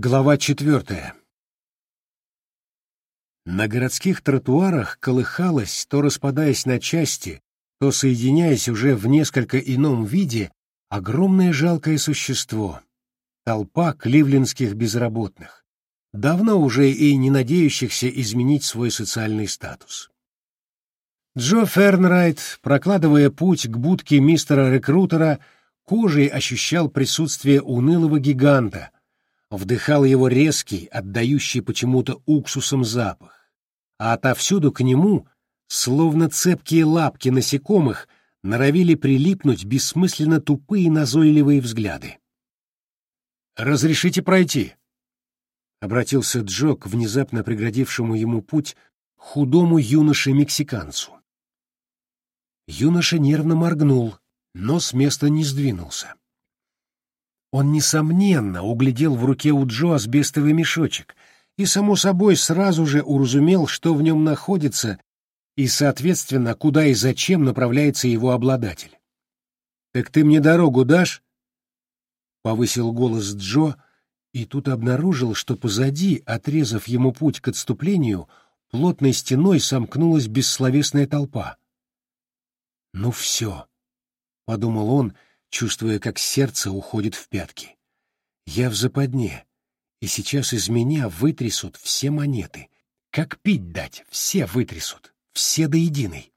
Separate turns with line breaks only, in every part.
Глава четвертая. На городских тротуарах колыхалось, то распадаясь на части, то соединяясь уже в несколько ином виде, огромное жалкое существо — толпа кливлендских безработных, давно уже и не надеющихся изменить свой социальный статус. Джо Фернрайт, прокладывая путь к будке мистера-рекрутера, кожей ощущал присутствие унылого гиганта — вдыхал его резкий, отдающий почему-то уксусом запах, а отовсюду к нему, словно цепкие лапки насекомых, норовили прилипнуть бессмысленно тупые назойливые взгляды. «Разрешите пройти?» — обратился Джо к внезапно преградившему ему путь худому юноше-мексиканцу. Юноша нервно моргнул, но с места не сдвинулся. Он, несомненно, углядел в руке у Джо асбестовый мешочек и, само собой, сразу же уразумел, что в нем находится и, соответственно, куда и зачем направляется его обладатель. «Так ты мне дорогу дашь?» — повысил голос Джо, и тут обнаружил, что позади, отрезав ему путь к отступлению, плотной стеной сомкнулась бессловесная толпа. «Ну все», — подумал он, — чувствуя, как сердце уходит в пятки. Я в западне, и сейчас из меня вытрясут все монеты. Как пить дать, все вытрясут, все до единой.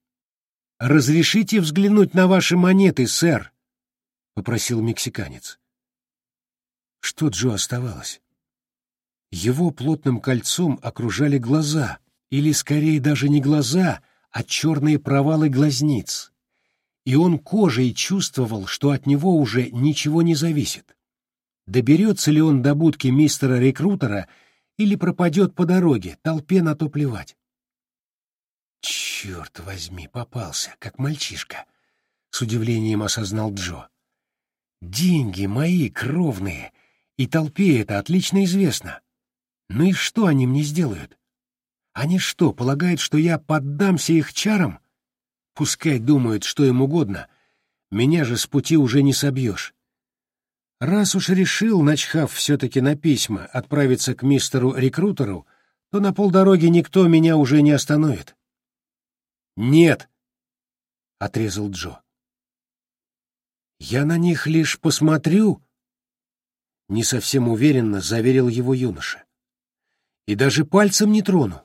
«Разрешите взглянуть на ваши монеты, сэр?» — попросил мексиканец. Что Джо оставалось? Его плотным кольцом окружали глаза, или, скорее, даже не глаза, а черные провалы глазниц и он кожей чувствовал, что от него уже ничего не зависит. Доберется ли он до будки мистера-рекрутера или пропадет по дороге, толпе на то плевать. «Черт возьми, попался, как мальчишка», — с удивлением осознал Джо. «Деньги мои кровные, и толпе это отлично известно. Ну и что они мне сделают? Они что, полагают, что я поддамся их чарам?» Пускай думают, что им угодно. Меня же с пути уже не собьешь. Раз уж решил, начхав все-таки на письма, отправиться к мистеру-рекрутеру, то на полдороги никто меня уже не остановит. «Нет!» — отрезал Джо. «Я на них лишь посмотрю», — не совсем уверенно заверил его юноша. «И даже пальцем не трону.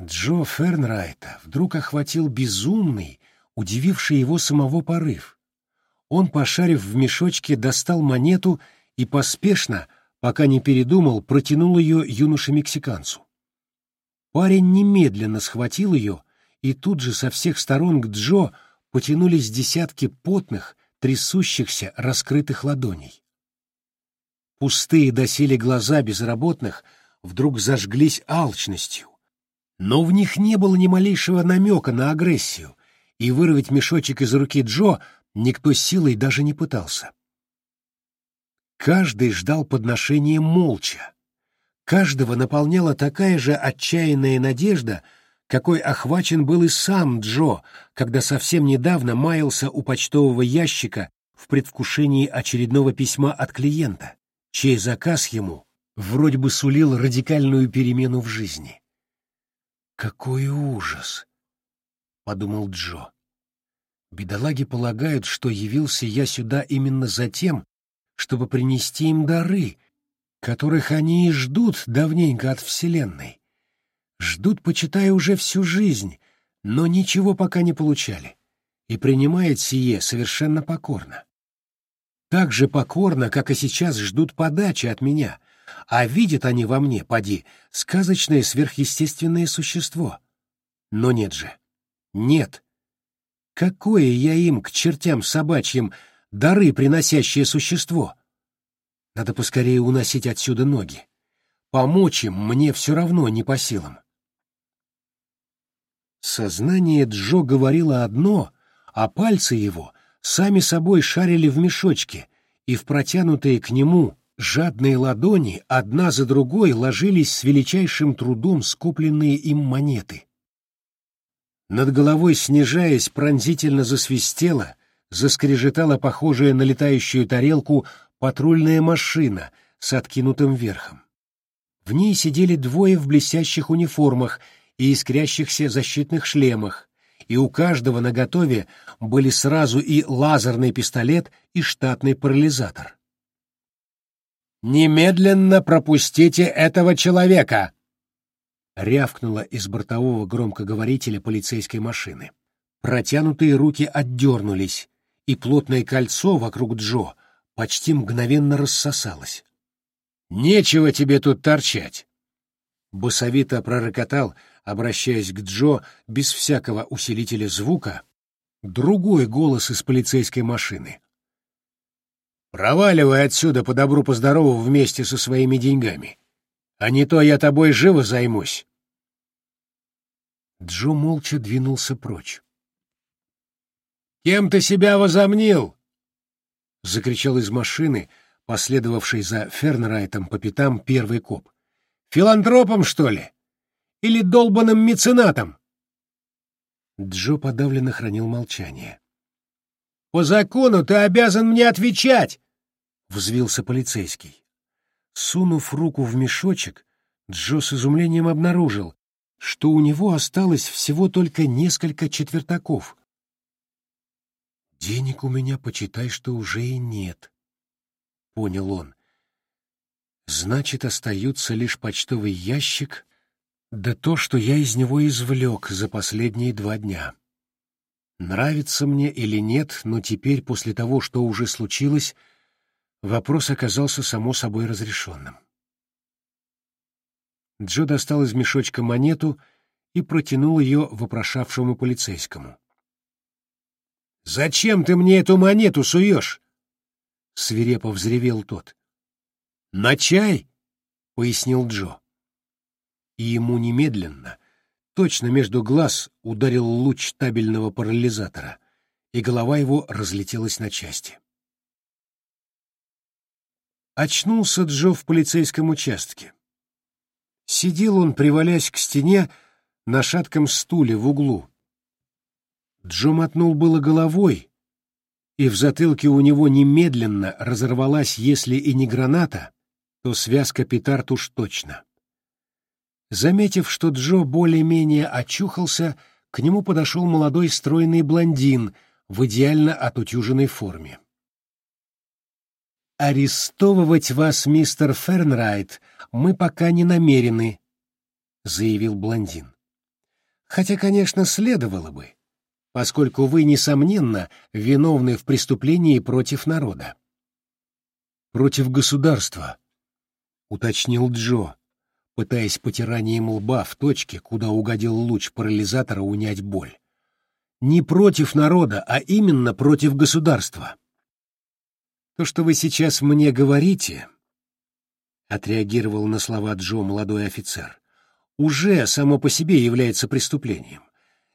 Джо Фернрайта вдруг охватил безумный, удививший его самого порыв. Он, пошарив в мешочке, достал монету и поспешно, пока не передумал, протянул ее юноше-мексиканцу. Парень немедленно схватил ее, и тут же со всех сторон к Джо потянулись десятки потных, трясущихся, раскрытых ладоней. Пустые доселе глаза безработных вдруг зажглись алчностью но в них не было ни малейшего намека на агрессию, и вырвать мешочек из руки Джо никто силой даже не пытался. Каждый ждал подношения молча. Каждого наполняла такая же отчаянная надежда, какой охвачен был и сам Джо, когда совсем недавно маялся у почтового ящика в предвкушении очередного письма от клиента, чей заказ ему вроде бы сулил радикальную перемену в жизни. «Какой ужас!» — подумал Джо. «Бедолаги полагают, что явился я сюда именно за тем, чтобы принести им дары, которых они и ждут давненько от Вселенной. Ждут, почитая уже всю жизнь, но ничего пока не получали, и принимает сие совершенно покорно. Так же покорно, как и сейчас ждут подачи от меня, а видят они во мне, поди, сказочное сверхъестественное существо. Но нет же. Нет. Какое я им, к чертям собачьим, дары приносящее существо? Надо поскорее уносить отсюда ноги. Помочь им мне все равно не по силам. Сознание Джо говорило одно, а пальцы его сами собой шарили в мешочке и в протянутые к нему Жадные ладони одна за другой ложились с величайшим трудом скопленные им монеты. Над головой, снижаясь, пронзительно засвистела, заскрежетала похожая на летающую тарелку патрульная машина, с откинутым верхом. В ней сидели двое в блестящих униформах и искрящихся защитных шлемах, и у каждого наготове были сразу и лазерный пистолет, и штатный парализатор. «Немедленно пропустите этого человека!» — рявкнула из бортового громкоговорителя полицейской машины. Протянутые руки отдернулись, и плотное кольцо вокруг Джо почти мгновенно рассосалось. «Нечего тебе тут торчать!» Басовито пророкотал, обращаясь к Джо без всякого усилителя звука, другой голос из полицейской машины. «Проваливай отсюда по добру по здорову вместе со своими деньгами, а не то я тобой живо займусь!» Джо молча двинулся прочь. «Кем ты себя возомнил?» — закричал из машины, последовавший за Фернрайтом по пятам первый коп. «Филантропом, что ли? Или долбаным меценатом?» Джо подавленно хранил молчание. «По закону ты обязан мне отвечать!» — взвился полицейский. Сунув руку в мешочек, Джо с изумлением обнаружил, что у него осталось всего только несколько четвертаков — Денег у меня, почитай, что уже и нет, — понял он. Значит, остаются лишь почтовый ящик, да то, что я из него извлек за последние два дня. Нравится мне или нет, но теперь, после того, что уже случилось, вопрос оказался само собой разрешенным. Джо достал из мешочка монету и протянул ее вопрошавшему полицейскому. «Зачем ты мне эту монету суешь?» — свирепо взревел тот. «На чай?» — пояснил Джо. И ему немедленно, точно между глаз, ударил луч табельного парализатора, и голова его разлетелась на части. Очнулся Джо в полицейском участке. Сидел он, привалясь к стене, на шатком стуле в углу, Джо мотнул было головой, и в затылке у него немедленно разорвалась, если и не граната, то связка петард уж точно. Заметив, что Джо более-менее очухался, к нему подошел молодой стройный блондин в идеально отутюженной форме. «Арестовывать вас, мистер Фернрайт, мы пока не намерены», — заявил блондин. «Хотя, конечно, следовало бы поскольку вы, несомненно, виновны в преступлении против народа. «Против государства», — уточнил Джо, пытаясь потиранием лба в точке, куда угодил луч парализатора, унять боль. «Не против народа, а именно против государства». «То, что вы сейчас мне говорите», — отреагировал на слова Джо молодой офицер, — «уже само по себе является преступлением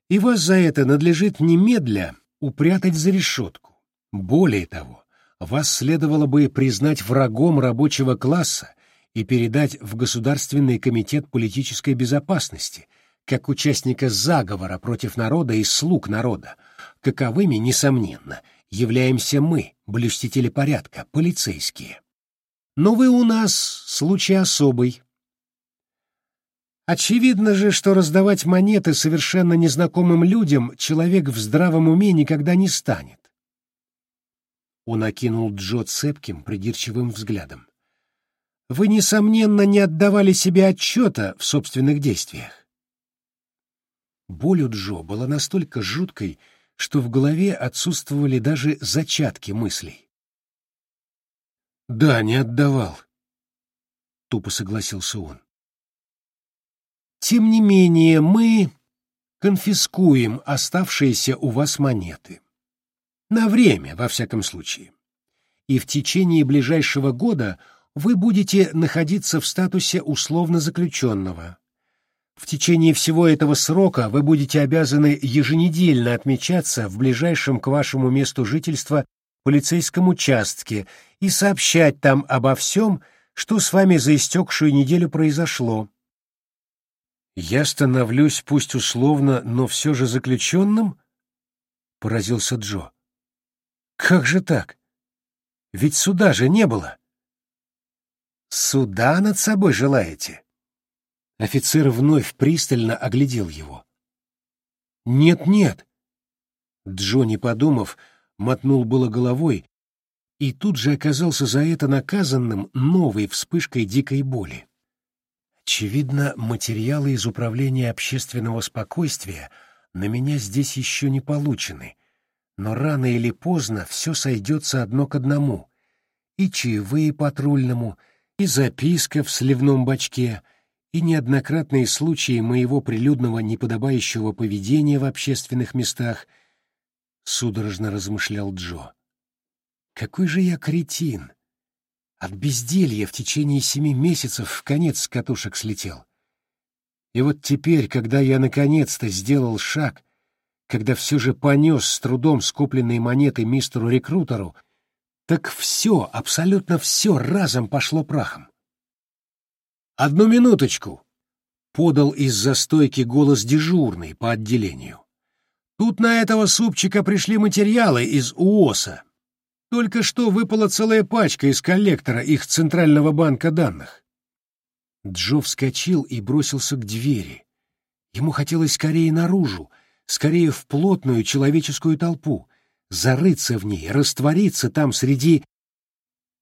и вас за это надлежит немедля упрятать за решетку. Более того, вас следовало бы признать врагом рабочего класса и передать в Государственный комитет политической безопасности, как участника заговора против народа и слуг народа, каковыми, несомненно, являемся мы, блюстители порядка, полицейские. Но вы у нас случай особый. Очевидно же, что раздавать монеты совершенно незнакомым людям человек в здравом уме никогда не станет. Он окинул Джо цепким, придирчивым взглядом. Вы, несомненно, не отдавали себе отчета в собственных действиях. Боль у Джо была настолько жуткой, что в голове отсутствовали даже зачатки мыслей. «Да, не отдавал», — тупо согласился он. Тем не менее, мы конфискуем оставшиеся у вас монеты. На время, во всяком случае. И в течение ближайшего года вы будете находиться в статусе условно заключенного. В течение всего этого срока вы будете обязаны еженедельно отмечаться в ближайшем к вашему месту жительства полицейском участке и сообщать там обо всем, что с вами за истекшую неделю произошло. «Я становлюсь, пусть условно, но все же заключенным?» — поразился Джо. «Как же так? Ведь суда же не было!» Суда над собой желаете? Офицер вновь пристально оглядел его. «Нет-нет!» Джо, не подумав, мотнул было головой и тут же оказался за это наказанным новой вспышкой дикой боли. Очевидно, материалы из Управления общественного спокойствия на меня здесь еще не получены, но рано или поздно все сойдется одно к одному. И чаевые патрульному, и записка в сливном бачке, и неоднократные случаи моего прилюдного неподобающего поведения в общественных местах, судорожно размышлял Джо. Какой же я кретин! От безделья в течение семи месяцев в конец катушек слетел. И вот теперь, когда я наконец-то сделал шаг, когда все же понес с трудом скопленные монеты мистеру-рекрутеру, так все, абсолютно все разом пошло прахом. «Одну минуточку!» — подал из-за стойки голос дежурный по отделению. «Тут на этого супчика пришли материалы из УОСа. Только что выпала целая пачка из коллектора их Центрального банка данных». Джо вскочил и бросился к двери. Ему хотелось скорее наружу, скорее в плотную человеческую толпу, зарыться в ней, раствориться там среди...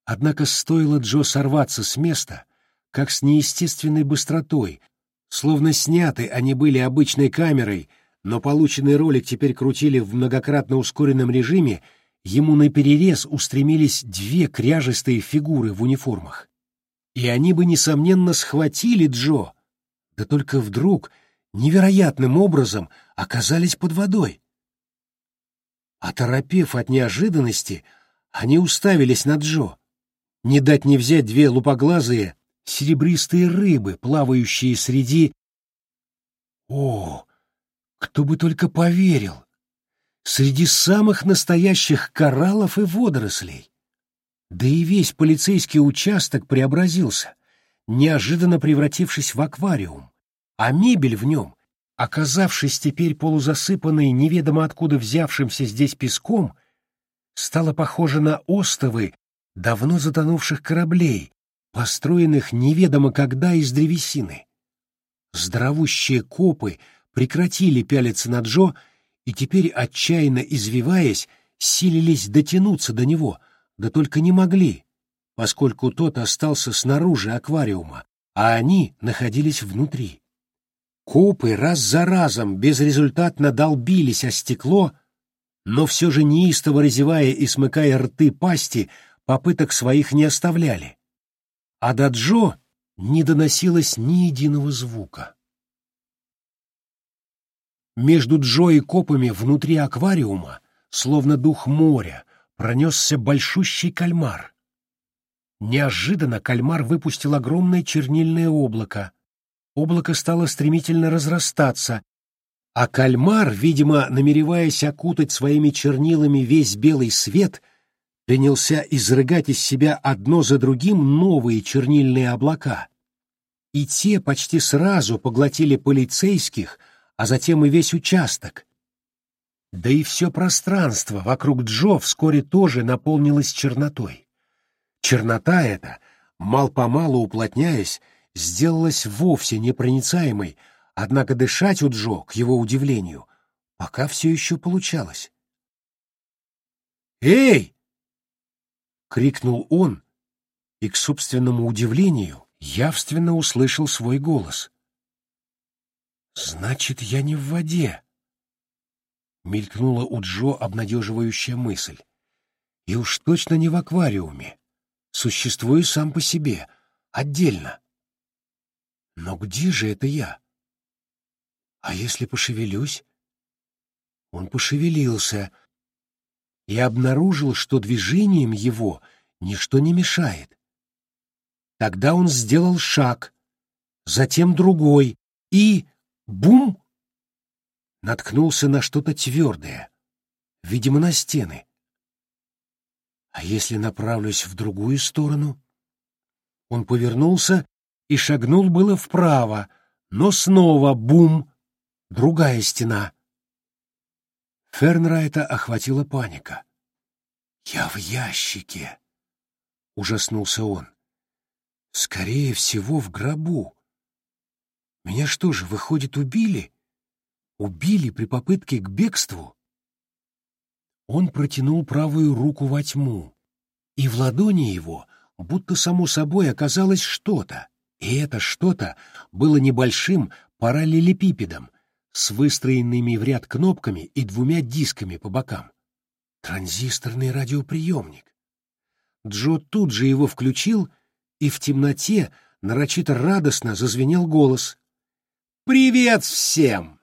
Однако стоило Джо сорваться с места, как с неестественной быстротой, словно сняты они были обычной камерой, но полученный ролик теперь крутили в многократно ускоренном режиме, ему наперерез устремились две кряжестые фигуры в униформах. И они бы, несомненно, схватили Джо, да только вдруг невероятным образом оказались под водой. Оторопев от неожиданности, они уставились на Джо. Не дать не взять две лупоглазые, серебристые рыбы, плавающие среди... О, кто бы только поверил! Среди самых настоящих кораллов и водорослей. Да и весь полицейский участок преобразился, неожиданно превратившись в аквариум, а мебель в нем, оказавшись теперь полузасыпанной неведомо откуда взявшимся здесь песком, стала похожа на остовы давно затонувших кораблей, построенных неведомо когда из древесины. Здоровущие копы прекратили пялиться на Джо и теперь, отчаянно извиваясь, силились дотянуться до него, да только не могли, поскольку тот остался снаружи аквариума, а они находились внутри. Копы раз за разом безрезультатно долбились о стекло, но все же неистово разевая и смыкая рты пасти, попыток своих не оставляли. А до Джо не доносилось ни единого звука. Между Джо и копами внутри аквариума, словно дух моря, пронесся большущий кальмар. Неожиданно кальмар выпустил огромное чернильное облако, облако стало стремительно разрастаться, а кальмар, видимо, намереваясь окутать своими чернилами весь белый свет, принялся изрыгать из себя одно за другим новые чернильные облака. И те почти сразу поглотили полицейских, а затем и весь участок. Да и все пространство вокруг Джо вскоре тоже наполнилось чернотой. Чернота эта, мал-помалу уплотняясь, сделалась вовсе непроницаемой, однако дышать у Джо, к его удивлению, пока все еще получалось. «Эй!» — крикнул он, и, к собственному удивлению, явственно услышал свой голос. «Значит, я не в воде!» Мелькнула у Джо обнадеживающая мысль. «И уж точно не в аквариуме. Существую сам по себе, отдельно. Но где же это я? А если пошевелюсь? Он пошевелился и обнаружил, что движением его ничто не мешает. Тогда он сделал шаг, затем другой и... бум! Наткнулся на что-то твердое, видимо, на стены. А если направлюсь в другую сторону? Он повернулся и шагнул было вправо, но снова бум, другая стена. Фернрайта охватила паника. «Я в ящике!» — ужаснулся он. Скорее всего, в гробу. Меня что же, выходит, убили? Убили при попытке к бегству? Он протянул правую руку во тьму, и в ладони его будто само собой оказалось что-то, и это что-то было небольшим параллелепипедом с выстроенными в ряд кнопками и двумя дисками по бокам. Транзисторный радиоприемник. Джо тут же его включил, и в темноте нарочито радостно зазвенел голос. «Привет всем!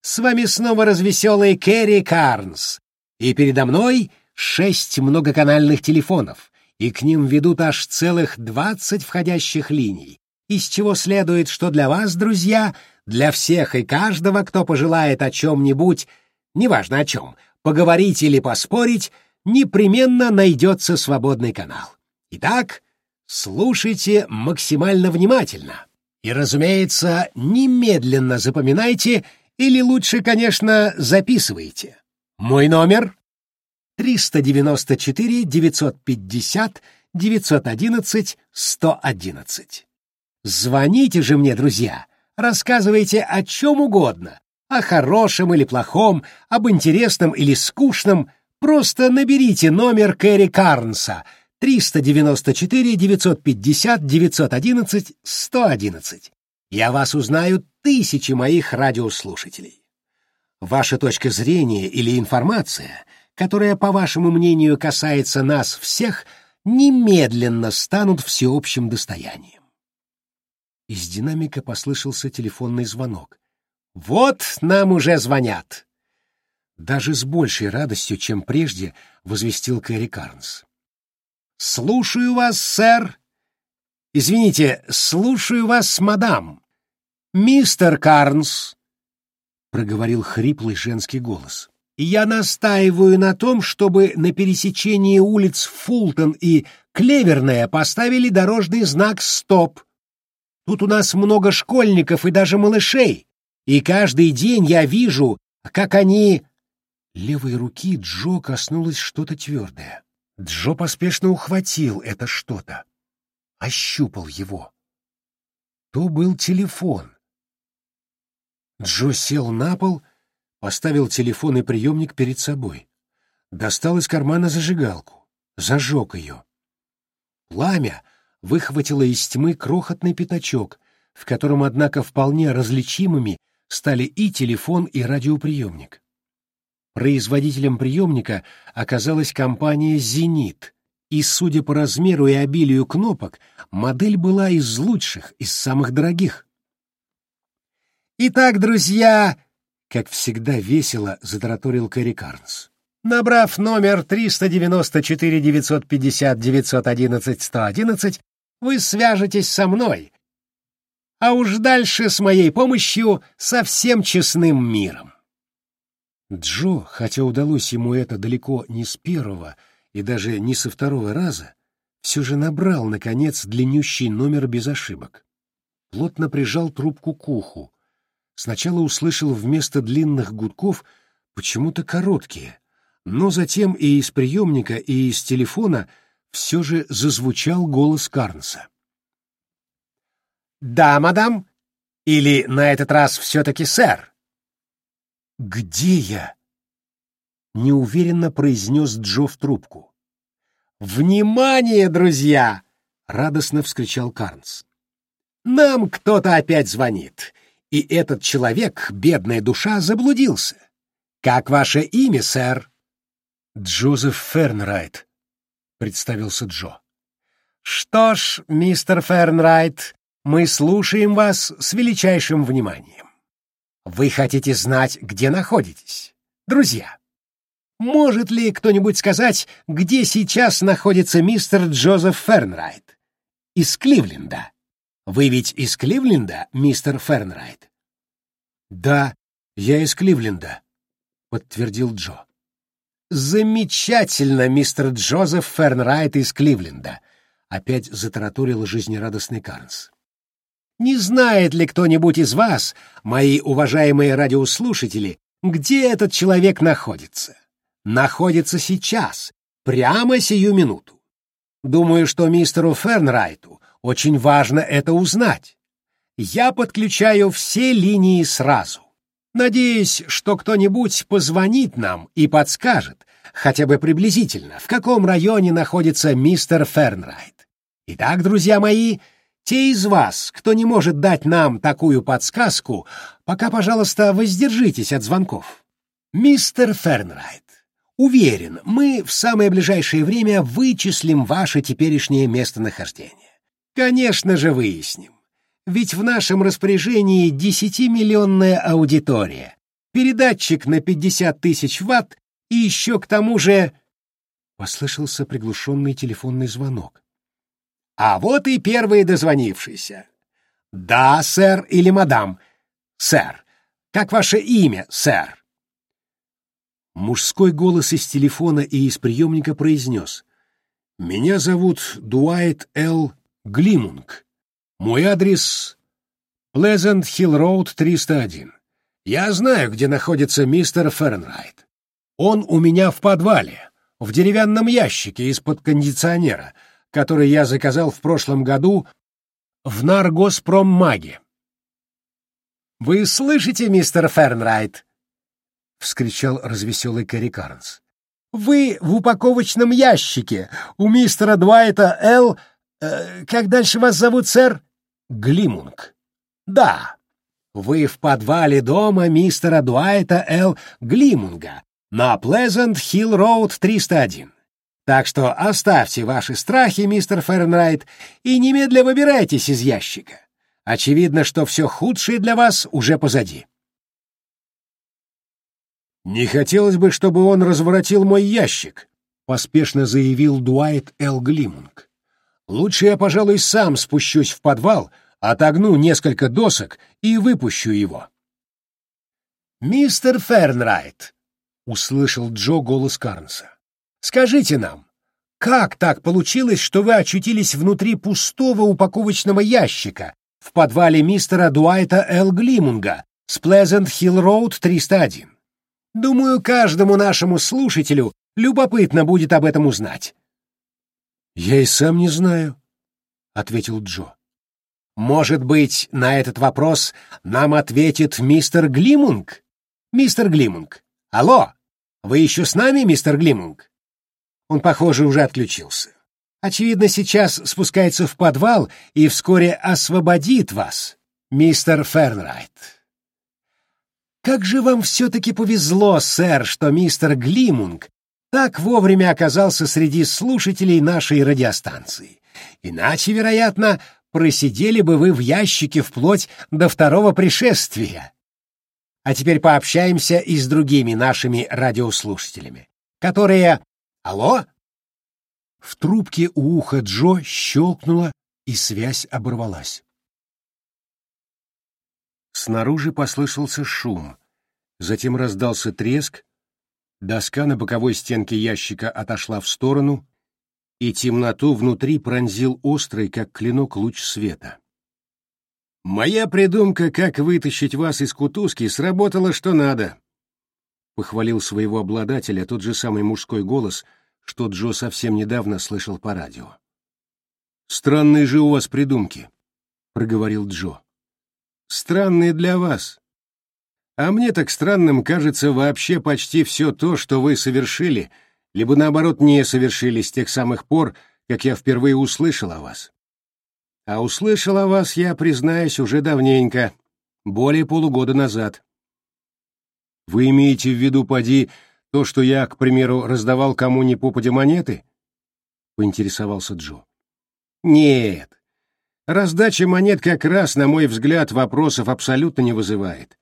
С вами снова развеселый Кэрри Карнс, и передо мной шесть многоканальных телефонов, и к ним ведут аж целых двадцать входящих линий, из чего следует, что для вас, друзья, для всех и каждого, кто пожелает о чем-нибудь, неважно о чем, поговорить или поспорить, непременно найдется свободный канал. Итак, слушайте максимально внимательно. И, разумеется, немедленно запоминайте или лучше, конечно, записывайте. Мой номер 394 950 911 111. Звоните же мне, друзья, рассказывайте о чем угодно, о хорошем или плохом, об интересном или скучном, просто наберите номер Кэрри Карнса 394 950 911 111. Я вас узнаю тысячи моих радиослушателей. Ваша точка зрения или информация, которая, по вашему мнению, касается нас всех, немедленно станут всеобщим достоянием. Из динамика послышался телефонный звонок. «Вот нам уже звонят!» Даже с большей радостью, чем прежде, возвестил Кэрри Карнс. «Слушаю вас, сэр!» «Извините, слушаю вас, мадам!» «Мистер Карнс!» — проговорил хриплый женский голос. «Я настаиваю на том, чтобы на пересечении улиц Фултон и Клеверная поставили дорожный знак «Стоп». Тут у нас много школьников и даже малышей, и каждый день я вижу, как они...» Левой руки Джо коснулось что-то твердое. Джо поспешно ухватил это что-то, ощупал его. То был телефон. Джо сел на пол, поставил телефон и приемник перед собой, достал из кармана зажигалку, зажег ее. Пламя выхватила из тьмы крохотный пятачок, в котором, однако, вполне различимыми стали и телефон, и радиоприемник. Производителем приемника оказалась компания «Зенит», и, судя по размеру и обилию кнопок, модель была из лучших, из самых дорогих. «Итак, друзья!» — как всегда весело затараторил Кэрри Карнс. Набрав номер 394-950-911-111, вы свяжетесь со мной, а уж дальше с моей помощью со всем честным миром. Джо, хотя удалось ему это далеко не с первого и даже не со второго раза, все же набрал, наконец, длиннющий номер без ошибок. Плотно прижал трубку к уху. Сначала услышал вместо длинных гудков почему-то короткие, но затем и из приемника, и из телефона — все же зазвучал голос Карнса. «Да, мадам? Или на этот раз все-таки сэр?» «Где я?» — неуверенно произнес Джо в трубку. «Внимание, друзья!» — радостно вскричал Карнс. «Нам кто-то опять звонит, и этот человек, бедная душа, заблудился. Как ваше имя, сэр?» «Джозеф Фернрайт», — представился Джо. «Что ж, мистер Фернрайт, мы слушаем вас с величайшим вниманием. Вы хотите знать, где находитесь, друзья? Может ли кто-нибудь сказать, где сейчас находится мистер Джозеф Фернрайт? Из Кливленда. Вы ведь из Кливленда, мистер Фернрайт?» «Да, я из Кливленда», — подтвердил Джо. «Замечательно, мистер Джозеф Фернрайт из Кливленда!» — опять затараторил жизнерадостный Карнс. «Не знает ли кто-нибудь из вас, мои уважаемые радиослушатели, где этот человек находится? Находится сейчас, прямо сию минуту. Думаю, что мистеру Фернрайту Очень важно это узнать. Я подключаю все линии сразу. Надеюсь, что кто-нибудь позвонит нам и подскажет, хотя бы приблизительно, в каком районе находится мистер Фернрайт. Итак, друзья мои, те из вас, кто не может дать нам такую подсказку, пока, пожалуйста, воздержитесь от звонков. Мистер Фернрайт, уверен, мы в самое ближайшее время вычислим ваше теперешнее местонахождение. Конечно же, выясним. Ведь в нашем распоряжении десятимиллионная аудитория, передатчик на пятьдесят тысяч ватт и еще к тому же... Послышался приглушенный телефонный звонок. А вот и первый дозвонившийся. Да, сэр или мадам? Сэр. Как ваше имя, сэр? Мужской голос из телефона и из приемника произнес. «Меня зовут Дуайт Л. Глимунг. Мой адрес — Pleasant Hill Road 301. Я знаю, где находится мистер Фернрайт. Он у меня в подвале, в деревянном ящике из-под кондиционера, который я заказал в прошлом году в Наргоспроммаге. «Вы слышите, мистер Фернрайт?» — вскричал развеселый Кэрри Карнс. «Вы в упаковочном ящике у мистера Дуайта Л... Э, как дальше вас зовут, сэр?» «Глимунг». «Да, вы в подвале дома мистера Дуайта Л. Глимунга на Плезант Хилл Роуд 301. Так что оставьте ваши страхи, мистер Фернрайт, и немедля выбирайтесь из ящика. Очевидно, что все худшее для вас уже позади». «Не хотелось бы, чтобы он разворотил мой ящик», — поспешно заявил Дуайт Эл Глимунг. «Лучше я, пожалуй, сам спущусь в подвал, отогну несколько досок и выпущу его». «Мистер Фернрайт», — услышал Джо голос Карнса, — «скажите нам, как так получилось, что вы очутились внутри пустого упаковочного ящика в подвале мистера Дуайта Эл Глимунга с Плезент Хилл Роуд 301?» Думаю, каждому нашему слушателю любопытно будет об этом узнать. Я и сам не знаю, ответил Джо. Может быть, на этот вопрос нам ответит мистер Глимунг? Мистер Глимунг. Алло, вы еще с нами, мистер Глимунг? Он, похоже, уже отключился. Очевидно, сейчас спускается в подвал и вскоре освободит вас, мистер Фернрайт. Как же вам все-таки повезло, сэр, что мистер Глимунг так вовремя оказался среди слушателей нашей радиостанции. Иначе, вероятно, просидели бы вы в ящике вплоть до второго пришествия. А теперь пообщаемся и с другими нашими радиослушателями, которые... Алло? В трубке у уха Джо щелкнуло, и связь оборвалась. Снаружи послышался шум. Затем раздался треск, доска на боковой стенке ящика отошла в сторону, и темноту внутри пронзил острый, как клинок, луч света. «Моя придумка, как вытащить вас из кутузки, сработала что надо», — похвалил своего обладателя тот же самый мужской голос, что Джо совсем недавно слышал по радио. «Странные же у вас придумки», — проговорил Джо. Странные для вас. А мне так странным кажется вообще почти все то, что вы совершили, либо наоборот не совершили с тех самых пор, как я впервые услышал о вас. А услышал о вас я, признаюсь, уже давненько, более полугода назад. Вы имеете в виду, поди, то, что я, к примеру, раздавал кому ни попадя монеты? Поинтересовался Джо. Нет, Раздача монет как раз, на мой взгляд, вопросов абсолютно не вызывает.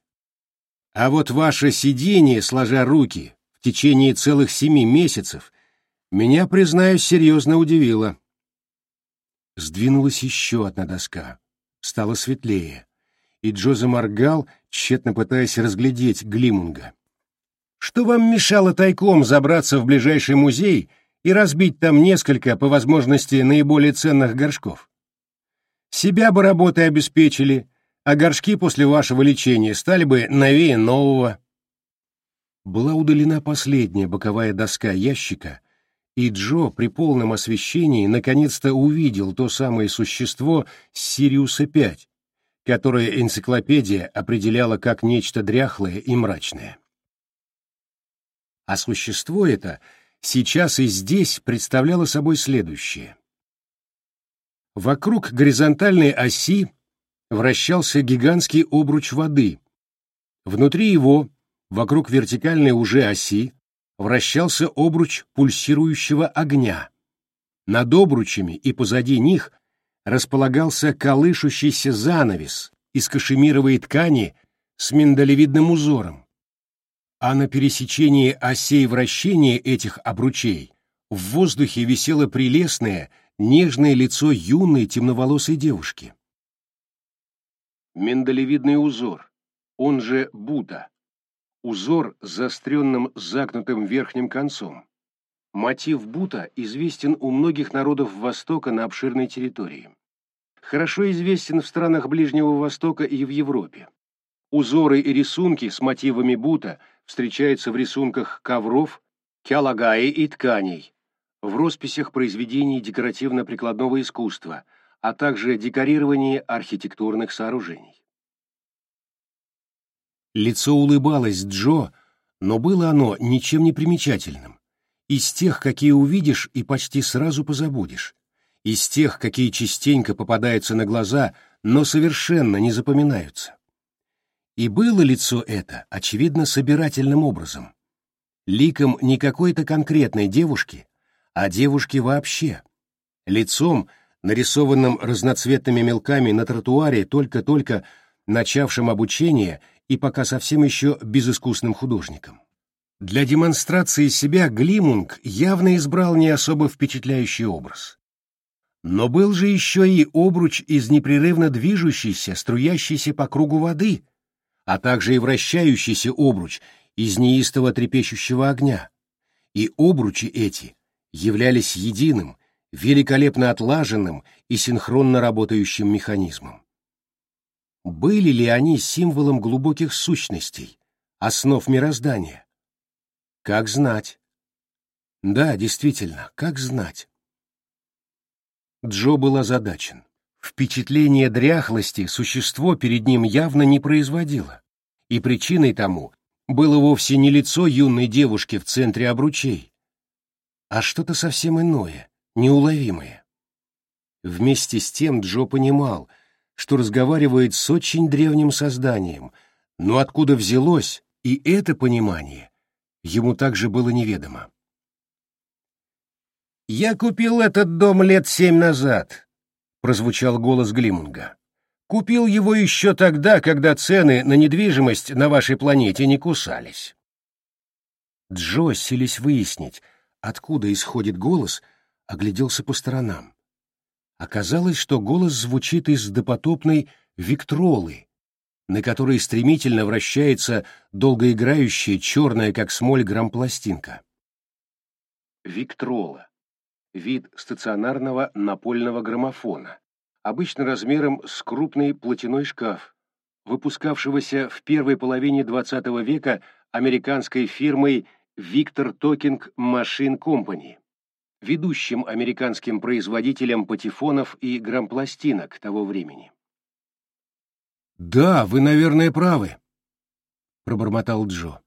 А вот ваше сидение, сложа руки, в течение целых семи месяцев, меня, признаюсь, серьезно удивило. Сдвинулась еще одна доска. Стало светлее. И Джо заморгал, тщетно пытаясь разглядеть Глимунга. «Что вам мешало тайком забраться в ближайший музей и разбить там несколько, по возможности, наиболее ценных горшков?» Себя бы работой обеспечили, а горшки после вашего лечения стали бы новее нового. Была удалена последняя боковая доска ящика, и Джо при полном освещении наконец-то увидел то самое существо с Сириуса-5, которое энциклопедия определяла как нечто дряхлое и мрачное. А существо это сейчас и здесь представляло собой следующее. Вокруг горизонтальной оси вращался гигантский обруч воды. Внутри его, вокруг вертикальной уже оси, вращался обруч пульсирующего огня. Над обручами и позади них располагался колышущийся занавес из кашемировой ткани с миндалевидным узором. А на пересечении осей вращения этих обручей в воздухе висело прелестное, нежное лицо юной темноволосой девушки. Миндалевидный узор, он же Будда. Узор с заостренным загнутым верхним концом. Мотив бута известен у многих народов Востока на обширной территории. Хорошо известен в странах Ближнего Востока и в Европе. Узоры и рисунки с мотивами бута встречаются в рисунках ковров, кялагаи и тканей, в росписях произведений декоративно-прикладного искусства, а также декорировании архитектурных сооружений. Лицо улыбалось Джо, но было оно ничем не примечательным. Из тех, какие увидишь и почти сразу позабудешь. Из тех, какие частенько попадаются на глаза, но совершенно не запоминаются. И было лицо это, очевидно, собирательным образом. Ликом не какой-то конкретной девушки, а девушки вообще. Лицом, нарисованным разноцветными мелками на тротуаре, только-только начавшим обучение — и пока совсем еще безыскусным художником. Для демонстрации себя Глимунг явно избрал не особо впечатляющий образ. Но был же еще и обруч из непрерывно движущейся, струящейся по кругу воды, а также и вращающийся обруч из неистово трепещущего огня. И обручи эти являлись единым, великолепно отлаженным и синхронно работающим механизмом. Были ли они символом глубоких сущностей, основ мироздания? Как знать? Да, действительно, как знать? Джо был озадачен. Впечатление дряхлости существо перед ним явно не производило, и причиной тому было вовсе не лицо юной девушки в центре обручей, а что-то совсем иное, неуловимое. Вместе с тем Джо понимал — что разговаривает с очень древним созданием, но откуда взялось и это понимание, ему также было неведомо. «Я купил этот дом лет семь назад», — прозвучал голос Глимунга. «Купил его еще тогда, когда цены на недвижимость на вашей планете не кусались». Джо, селись выяснить, откуда исходит голос, огляделся по сторонам. Оказалось, что голос звучит из допотопной Виктролы, на которой стремительно вращается долгоиграющая черная, как смоль, грампластинка. Виктрола. Вид стационарного напольного граммофона, обычно размером с крупный платяной шкаф, выпускавшегося в первой половине XX века американской фирмой Victor Talking Machine Company ведущим американским производителем патефонов и грампластинок того времени. «Да, вы, наверное, правы», — пробормотал Джо.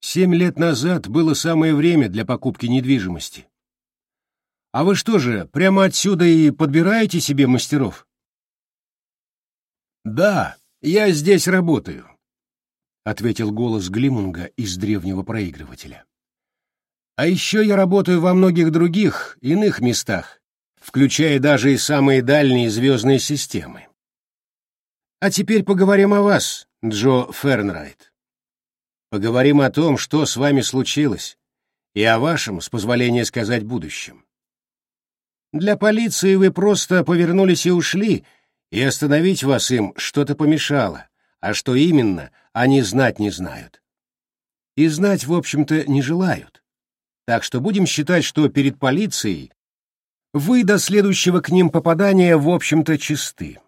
«Семь лет назад было самое время для покупки недвижимости. А вы что же, прямо отсюда и подбираете себе мастеров?» «Да, я здесь работаю», — ответил голос Глимунга из древнего проигрывателя. А еще я работаю во многих других, иных местах, включая даже и самые дальние звездные системы. А теперь поговорим о вас, Джо Фернрайт. Поговорим о том, что с вами случилось, и о вашем, с позволения сказать, будущем. Для полиции вы просто повернулись и ушли, и остановить вас им что-то помешало, а что именно, они знать не знают. И знать, в общем-то, не желают. Так что будем считать, что перед полицией вы до следующего к ним попадания, в общем-то, чисты.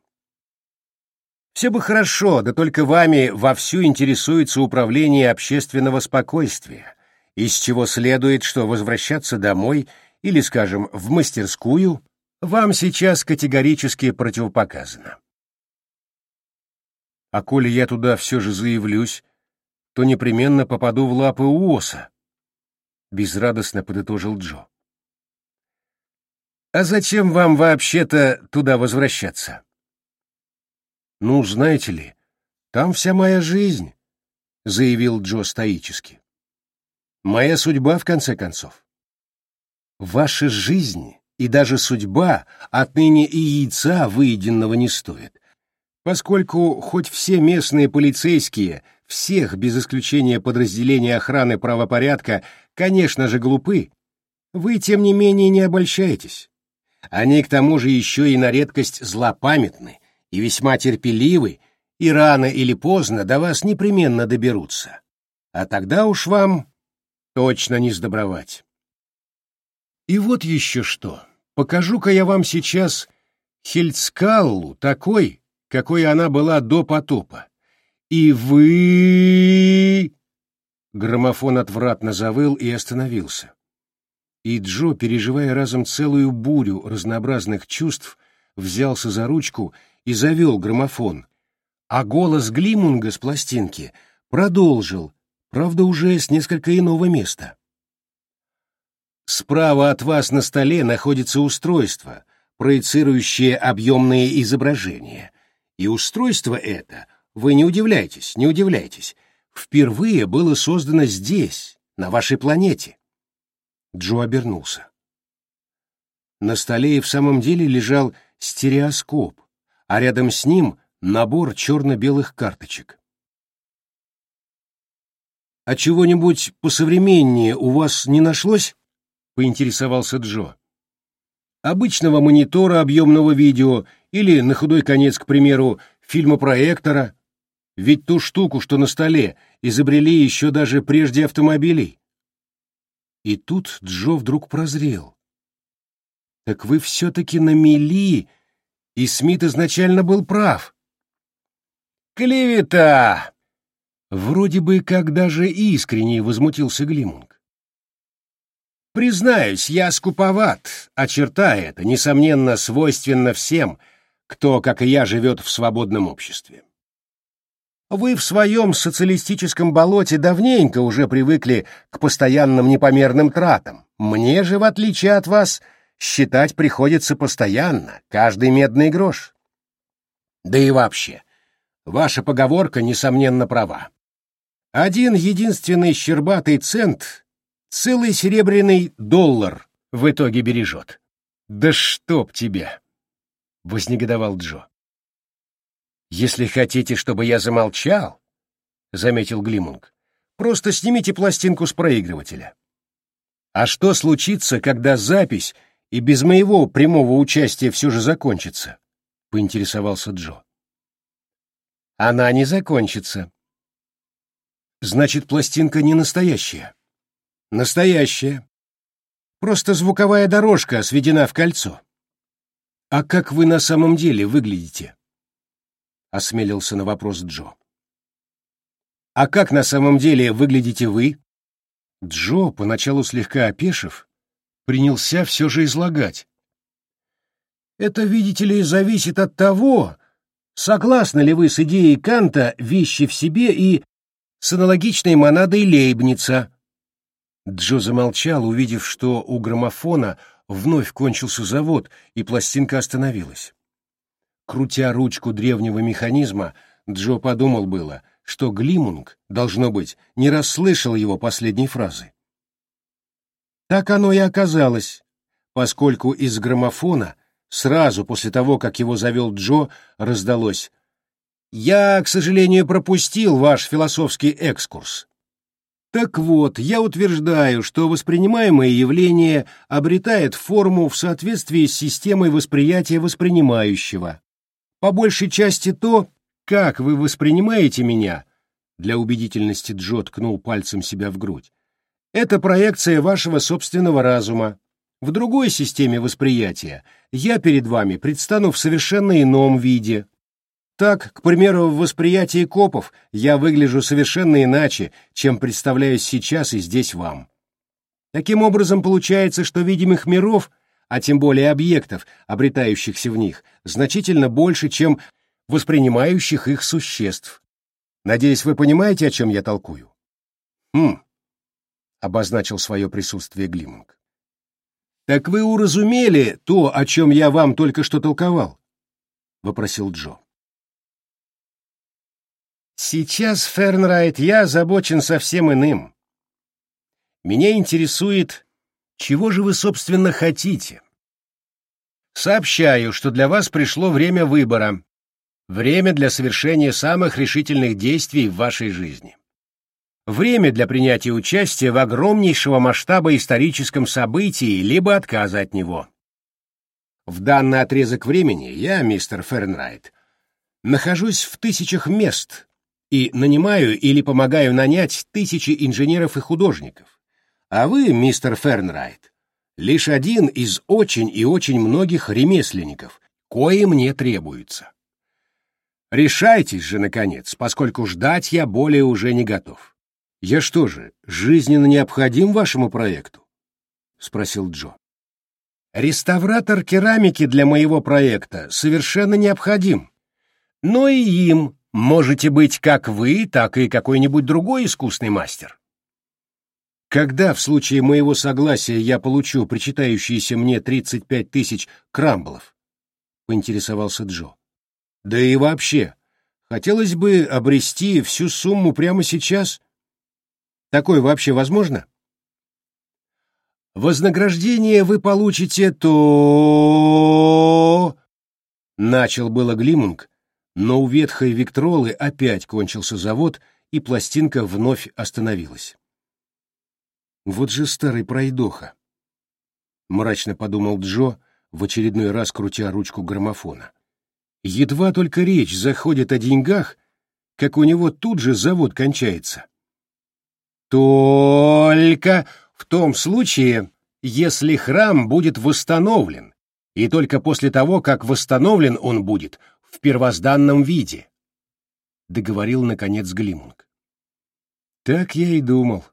Все бы хорошо, да только вами вовсю интересуется управление общественного спокойствия, из чего следует, что возвращаться домой или, скажем, в мастерскую вам сейчас категорически противопоказано. А коли я туда все же заявлюсь, то непременно попаду в лапы Уоса, — безрадостно подытожил Джо. «А зачем вам вообще-то туда возвращаться?» «Ну, знаете ли, там вся моя жизнь», — заявил Джо стоически. «Моя судьба, в конце концов». «Ваша жизнь и даже судьба отныне и яйца выеденного не стоит, поскольку хоть все местные полицейские, всех без исключения подразделения охраны правопорядка, конечно же, глупы, вы, тем не менее, не обольщайтесь. Они, к тому же, еще и на редкость злопамятны и весьма терпеливы, и рано или поздно до вас непременно доберутся. А тогда уж вам точно не сдобровать. И вот еще что. Покажу-ка я вам сейчас Хельцкаллу такой, какой она была до потопа. И вы... Граммофон отвратно завыл и остановился. И Джо, переживая разом целую бурю разнообразных чувств, взялся за ручку и завел граммофон, а голос Глимунга с пластинки продолжил, правда, уже с несколько иного места. Справа от вас на столе находится устройство, проецирующее объемные изображения. И устройство это, вы не удивляйтесь, не удивляйтесь, впервые было создано здесь, на вашей планете. Джо обернулся. На столе и в самом деле лежал стереоскоп, а рядом с ним набор черно-белых карточек. «А чего-нибудь посовременнее у вас не нашлось?» — поинтересовался Джо. «Обычного монитора объемного видео или, на худой конец, к примеру, фильмопроектора. Ведь ту штуку, что на столе, изобрели еще даже прежде автомобилей». И тут Джо вдруг прозрел. «Так вы все-таки на мели, и Смит изначально был прав». «Клевета!» Вроде бы как даже искренне возмутился Глимунг. «Признаюсь, я скуповат, а черта эта, несомненно, свойственна всем, кто, как и я, живет в свободном обществе. Вы в своем социалистическом болоте давненько уже привыкли к постоянным непомерным тратам. Мне же, в отличие от вас, считать приходится постоянно, каждый медный грош. Да и вообще, Ваша поговорка, несомненно, права. Один единственный щербатый цент целый серебряный доллар в итоге бережет. Да чтоб тебя! — вознегодовал Джо. «Если хотите, чтобы я замолчал, — заметил Глимунг, — просто снимите пластинку с проигрывателя. А что случится, когда запись и без моего прямого участия все же закончится? — поинтересовался Джо. Она не закончится. Значит, пластинка не настоящая. Настоящая. Просто звуковая дорожка сведена в кольцо. А как вы на самом деле выглядите? Осмелился на вопрос Джо. А как на самом деле выглядите вы? Джо, поначалу слегка опешив, принялся все же излагать. Это, видите ли, зависит от того, Согласны ли вы с идеей Канта «вещи в себе» и с аналогичной монадой Лейбница? Джо замолчал, увидев, что у граммофона вновь кончился завод, и пластинка остановилась. Крутя ручку древнего механизма, Джо подумал было, что Глимунг, должно быть, не расслышал его последней фразы. Так оно и оказалось, поскольку из граммофона — Сразу после того, как его завел Джо, раздалось «Я, к сожалению, пропустил ваш философский экскурс». Так вот, я утверждаю, что воспринимаемое явление обретает форму в соответствии с системой восприятия воспринимающего. По большей части то, как вы воспринимаете меня, для убедительности Джо ткнул пальцем себя в грудь, это проекция вашего собственного разума. В другой системе восприятия я перед вами предстану в совершенно ином виде. Так, к примеру, в восприятии копов я выгляжу совершенно иначе, чем представляюсь сейчас и здесь вам. Таким образом, получается, что видимых миров, а тем более объектов, обретающихся в них, значительно больше, чем воспринимающих их существ. Надеюсь, вы понимаете, о чем я толкую? Хм, обозначил свое присутствие Глиминг. Так вы уразумели то, о чем я вам только что толковал? вопросил Джо. Сейчас, Фернрайт, я озабочен совсем иным. Меня интересует, чего же вы, собственно, хотите? Сообщаю, что для вас пришло время выбора, время для совершения самых решительных действий в вашей жизни. Время для принятия участия в огромнейшего масштаба историческом событии, либо отказа от него. В данный отрезок времени я, мистер Фернрайт, нахожусь в тысячах мест, и нанимаю или помогаю нанять тысячи инженеров и художников. А вы, мистер Фернрайт, лишь один из очень и очень многих ремесленников, кои мне требуются. Решайтесь же, наконец, поскольку ждать я более уже не готов. Я что же, жизненно необходим вашему проекту? — спросил Джо. Реставратор керамики для моего проекта совершенно необходим. Но и им Можете быть как вы, так и какой-нибудь другой искусный мастер. Когда в случае моего согласия я получу причитающиеся мне 35 тысяч крамблов? Поинтересовался Джо. Да и вообще, хотелось бы обрести всю сумму прямо сейчас. Такое вообще возможно? Вознаграждение вы получите то... Начал было Глимунг, но у ветхой Виктролы опять кончился завод, и пластинка вновь остановилась. Вот же старый пройдоха! Мрачно подумал Джо, в очередной раз крутя ручку граммофона. Едва только речь заходит о деньгах, как у него тут же завод кончается. Только в том случае, если храм будет восстановлен, и только после того, как восстановлен он будет, в первозданном виде, — договорил, наконец, Глимунг. Так я и думал.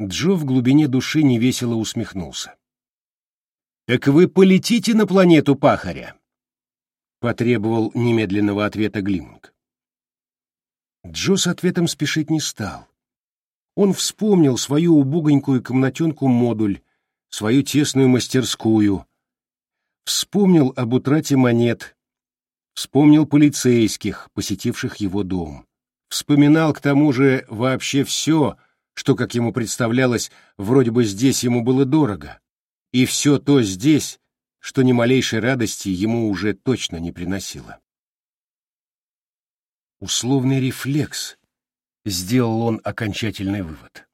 Джо в глубине души невесело усмехнулся. «Так вы полетите на планету Пахаря?» — потребовал немедленного ответа Глимунг. Джо с ответом спешить не стал. Он вспомнил свою убогонькую комнатенку-модуль, свою тесную мастерскую, вспомнил об утрате монет, Вспомнил полицейских, посетивших его дом. Вспоминал к тому же вообще все, что, как ему представлялось, вроде бы здесь ему было дорого. И все то здесь, что ни малейшей радости ему уже точно не приносило. Условный рефлекс, сделал он окончательный вывод.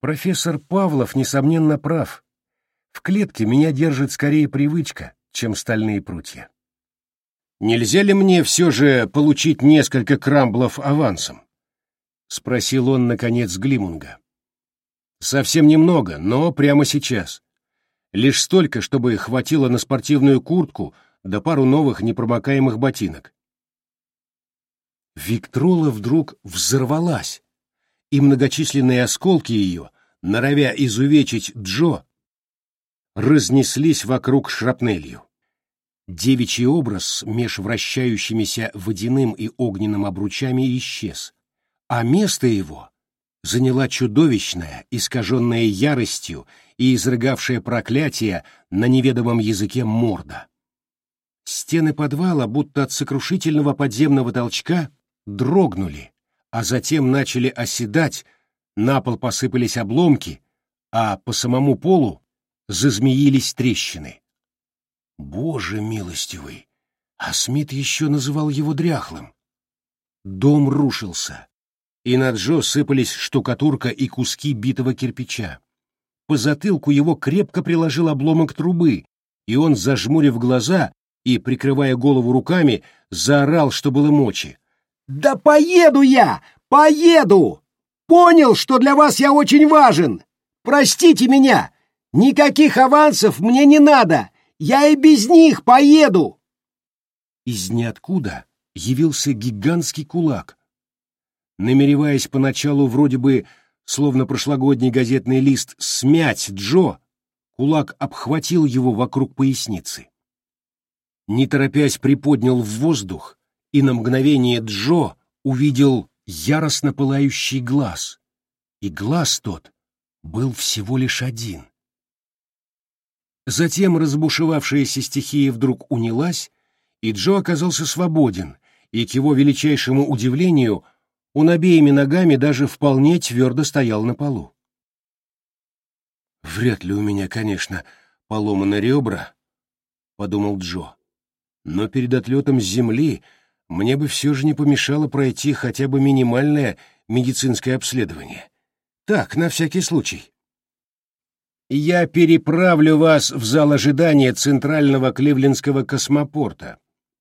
Профессор Павлов, несомненно, прав. В клетке меня держит скорее привычка, чем стальные прутья. Нельзя ли мне все же получить несколько крамблов авансом? — спросил он, наконец, Глимунга. — Совсем немного, но прямо сейчас. Лишь столько, чтобы хватило на спортивную куртку да пару новых непромокаемых ботинок. Виктрола вдруг взорвалась, и многочисленные осколки ее, норовя изувечить Джо, разнеслись вокруг шрапнелью. Девичий образ меж вращающимися водяным и огненным обручами исчез, а место его заняла чудовищная, искаженная яростью и изрыгавшая проклятие на неведомом языке морда. Стены подвала, будто от сокрушительного подземного толчка, дрогнули, а затем начали оседать, на пол посыпались обломки, а по самому полу зазмеились трещины. Боже милостивый! А Смит еще называл его дряхлым. Дом рушился, и на Джо сыпались штукатурка и куски битого кирпича. По затылку его крепко приложил обломок трубы, и он, зажмурив глаза и, прикрывая голову руками, заорал, что было мочи. «Да поеду я! Поеду! Понял, что для вас я очень важен! Простите меня! Никаких авансов мне не надо! Я и без них поеду!» из ниоткуда явился гигантский кулак. Намереваясь поначалу вроде бы, словно прошлогодний газетный лист, смять Джо, кулак обхватил его вокруг поясницы. Не торопясь приподнял в воздух, и на мгновение Джо увидел яростно пылающий глаз. И глаз тот был всего лишь один. Затем разбушевавшаяся стихия вдруг унялась, и Джо оказался свободен, и, к его величайшему удивлению, он обеими ногами даже вполне твердо стоял на полу. «Вряд ли у меня, конечно, поломаны ребра», — подумал Джо. «Но перед отлетом с земли мне бы все же не помешало пройти хотя бы минимальное медицинское обследование. Так, на всякий случай». «Я переправлю вас в зал ожидания Центрального Кливлендского космопорта»,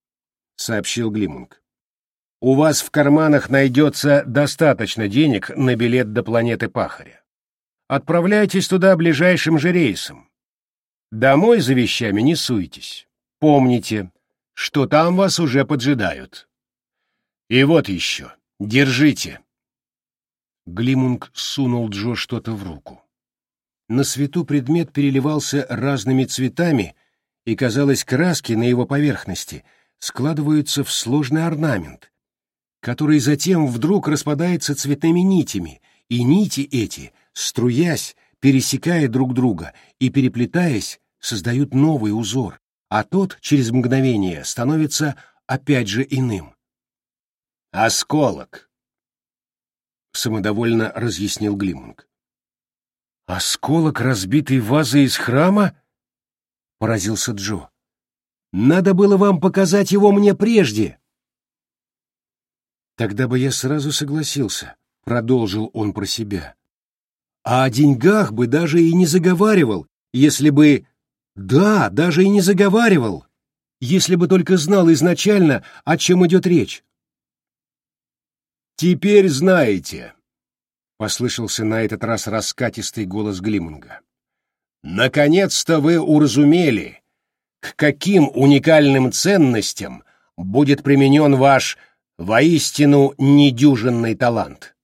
— сообщил Глимунг. «У вас в карманах найдется достаточно денег на билет до планеты Пахаря. Отправляйтесь туда ближайшим же рейсом. Домой за вещами не суйтесь. Помните, что там вас уже поджидают. И вот еще, держите». Глимунг сунул Джо что-то в руку. На свету предмет переливался разными цветами, и, казалось, краски на его поверхности складываются в сложный орнамент, который затем вдруг распадается цветными нитями, и нити эти, струясь, пересекая друг друга и переплетаясь, создают новый узор, а тот через мгновение становится опять же иным. «Осколок!» — самодовольно разъяснил Глимунг. «Осколок разбитой вазы из храма?» — поразился Джо. «Надо было вам показать его мне прежде!» «Тогда бы я сразу согласился», — продолжил он про себя. «А о деньгах бы даже и не заговаривал, если бы...» «Да, даже и не заговаривал, если бы только знал изначально, о чем идет речь». «Теперь знаете», — послышался на этот раз раскатистый голос Глимунга. «Наконец-то вы уразумели, к каким уникальным ценностям будет применен ваш воистину недюжинный талант».